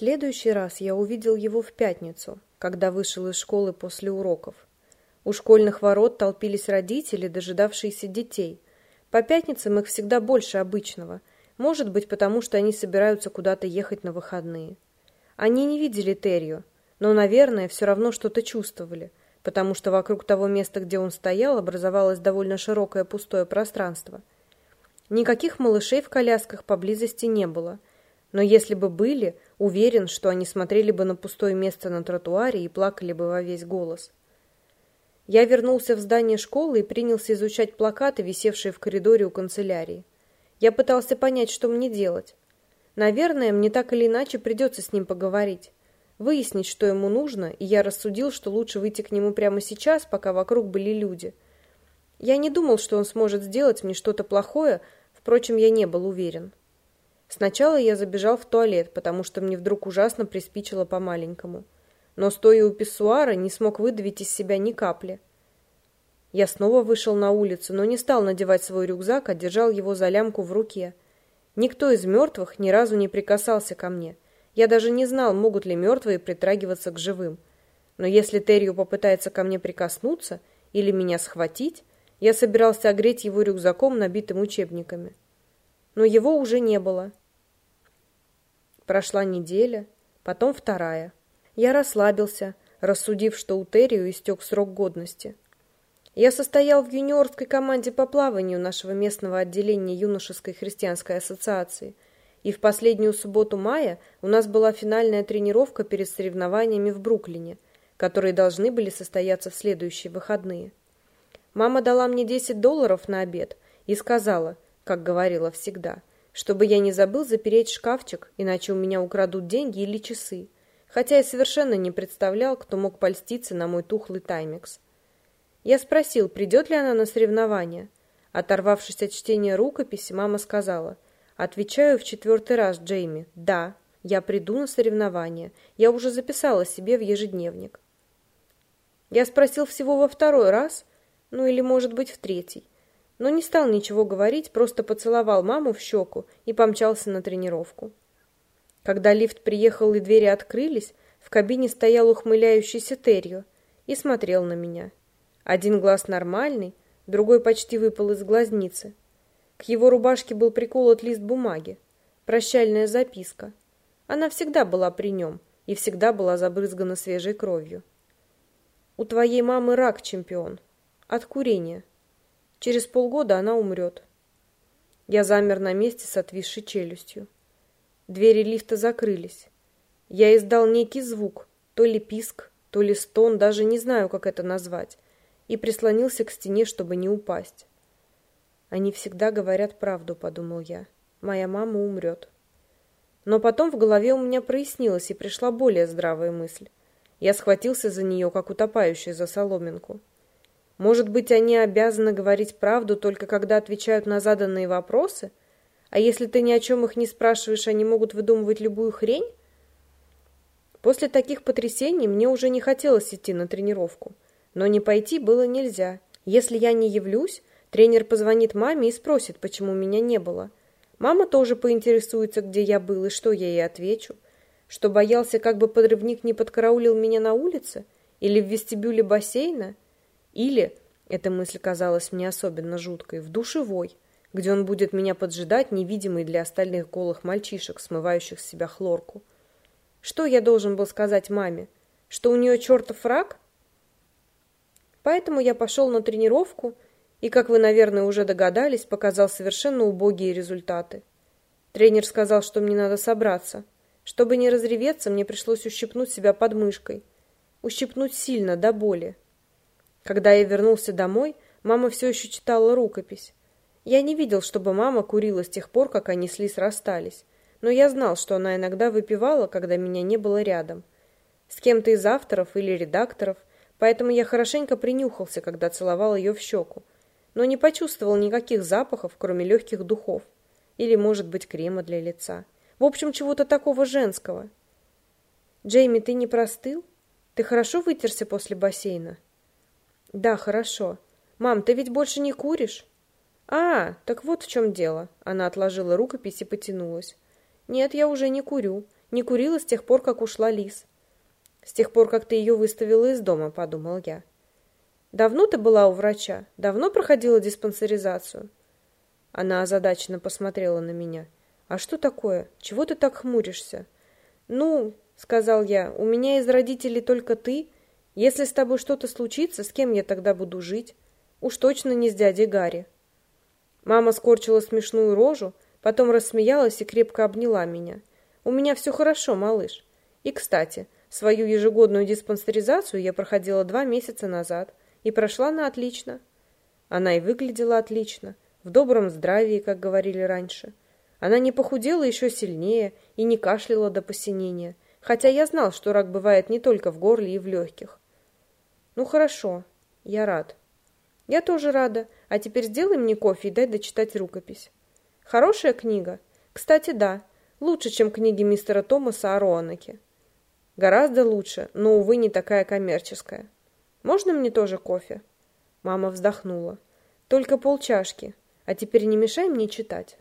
следующий раз я увидел его в пятницу, когда вышел из школы после уроков. У школьных ворот толпились родители, дожидавшиеся детей. По пятницам их всегда больше обычного, может быть, потому что они собираются куда-то ехать на выходные. Они не видели Терью, но, наверное, все равно что-то чувствовали, потому что вокруг того места, где он стоял, образовалось довольно широкое пустое пространство. Никаких малышей в колясках поблизости не было, но если бы были, уверен, что они смотрели бы на пустое место на тротуаре и плакали бы во весь голос. Я вернулся в здание школы и принялся изучать плакаты, висевшие в коридоре у канцелярии. Я пытался понять, что мне делать. Наверное, мне так или иначе придется с ним поговорить выяснить, что ему нужно, и я рассудил, что лучше выйти к нему прямо сейчас, пока вокруг были люди. Я не думал, что он сможет сделать мне что-то плохое, впрочем, я не был уверен. Сначала я забежал в туалет, потому что мне вдруг ужасно приспичило по-маленькому. Но, стоя у писсуара, не смог выдавить из себя ни капли. Я снова вышел на улицу, но не стал надевать свой рюкзак, а держал его за лямку в руке. Никто из мертвых ни разу не прикасался ко мне — я даже не знал, могут ли мертвые притрагиваться к живым. Но если Терью попытается ко мне прикоснуться или меня схватить, я собирался огреть его рюкзаком, набитым учебниками. Но его уже не было. Прошла неделя, потом вторая. Я расслабился, рассудив, что у Террию истек срок годности. Я состоял в юниорской команде по плаванию нашего местного отделения юношеской христианской ассоциации – и в последнюю субботу мая у нас была финальная тренировка перед соревнованиями в Бруклине, которые должны были состояться в следующие выходные. Мама дала мне 10 долларов на обед и сказала, как говорила всегда, чтобы я не забыл запереть шкафчик, иначе у меня украдут деньги или часы, хотя я совершенно не представлял, кто мог польститься на мой тухлый таймикс. Я спросил, придет ли она на соревнования. Оторвавшись от чтения рукописи, мама сказала – Отвечаю в четвертый раз Джейми. Да, я приду на соревнования. Я уже записала себе в ежедневник. Я спросил всего во второй раз, ну или, может быть, в третий. Но не стал ничего говорить, просто поцеловал маму в щеку и помчался на тренировку. Когда лифт приехал и двери открылись, в кабине стоял ухмыляющийся Террио и смотрел на меня. Один глаз нормальный, другой почти выпал из глазницы. К его рубашке был приколот лист бумаги. Прощальная записка. Она всегда была при нем и всегда была забрызгана свежей кровью. У твоей мамы рак, чемпион. От курения. Через полгода она умрет. Я замер на месте с отвисшей челюстью. Двери лифта закрылись. Я издал некий звук, то ли писк, то ли стон, даже не знаю, как это назвать, и прислонился к стене, чтобы не упасть. Они всегда говорят правду, подумал я. Моя мама умрет. Но потом в голове у меня прояснилось и пришла более здравая мысль. Я схватился за нее, как утопающий за соломинку. Может быть, они обязаны говорить правду только когда отвечают на заданные вопросы? А если ты ни о чем их не спрашиваешь, они могут выдумывать любую хрень? После таких потрясений мне уже не хотелось идти на тренировку. Но не пойти было нельзя. Если я не явлюсь, Тренер позвонит маме и спросит, почему меня не было. Мама тоже поинтересуется, где я был и что я ей отвечу. Что боялся, как бы подрывник не подкараулил меня на улице? Или в вестибюле бассейна? Или, эта мысль казалась мне особенно жуткой, в душевой, где он будет меня поджидать, невидимый для остальных голых мальчишек, смывающих с себя хлорку. Что я должен был сказать маме? Что у нее чертов рак? Поэтому я пошел на тренировку, и, как вы, наверное, уже догадались, показал совершенно убогие результаты. Тренер сказал, что мне надо собраться. Чтобы не разреветься, мне пришлось ущипнуть себя подмышкой. Ущипнуть сильно, до боли. Когда я вернулся домой, мама все еще читала рукопись. Я не видел, чтобы мама курила с тех пор, как они с Лис расстались, но я знал, что она иногда выпивала, когда меня не было рядом. С кем-то из авторов или редакторов, поэтому я хорошенько принюхался, когда целовал ее в щеку но не почувствовал никаких запахов, кроме легких духов. Или, может быть, крема для лица. В общем, чего-то такого женского. «Джейми, ты не простыл? Ты хорошо вытерся после бассейна?» «Да, хорошо. Мам, ты ведь больше не куришь?» «А, так вот в чем дело». Она отложила рукопись и потянулась. «Нет, я уже не курю. Не курила с тех пор, как ушла Лис. С тех пор, как ты ее выставила из дома, подумал я. Давно ты была у врача? Давно проходила диспансеризацию? Она озадаченно посмотрела на меня. А что такое? Чего ты так хмуришься? Ну, сказал я, у меня из родителей только ты. Если с тобой что-то случится, с кем я тогда буду жить? Уж точно не с дядей Гарри. Мама скорчила смешную рожу, потом рассмеялась и крепко обняла меня. У меня все хорошо, малыш. И, кстати, свою ежегодную диспансеризацию я проходила два месяца назад и прошла на отлично. Она и выглядела отлично, в добром здравии, как говорили раньше. Она не похудела еще сильнее и не кашляла до посинения, хотя я знал, что рак бывает не только в горле и в легких. Ну хорошо, я рад. Я тоже рада. А теперь сделай мне кофе и дай дочитать рукопись. Хорошая книга? Кстати, да. Лучше, чем книги мистера Томаса о Роанаке. Гораздо лучше, но, увы, не такая коммерческая. Можно мне тоже кофе? Мама вздохнула. Только полчашки. А теперь не мешай мне читать.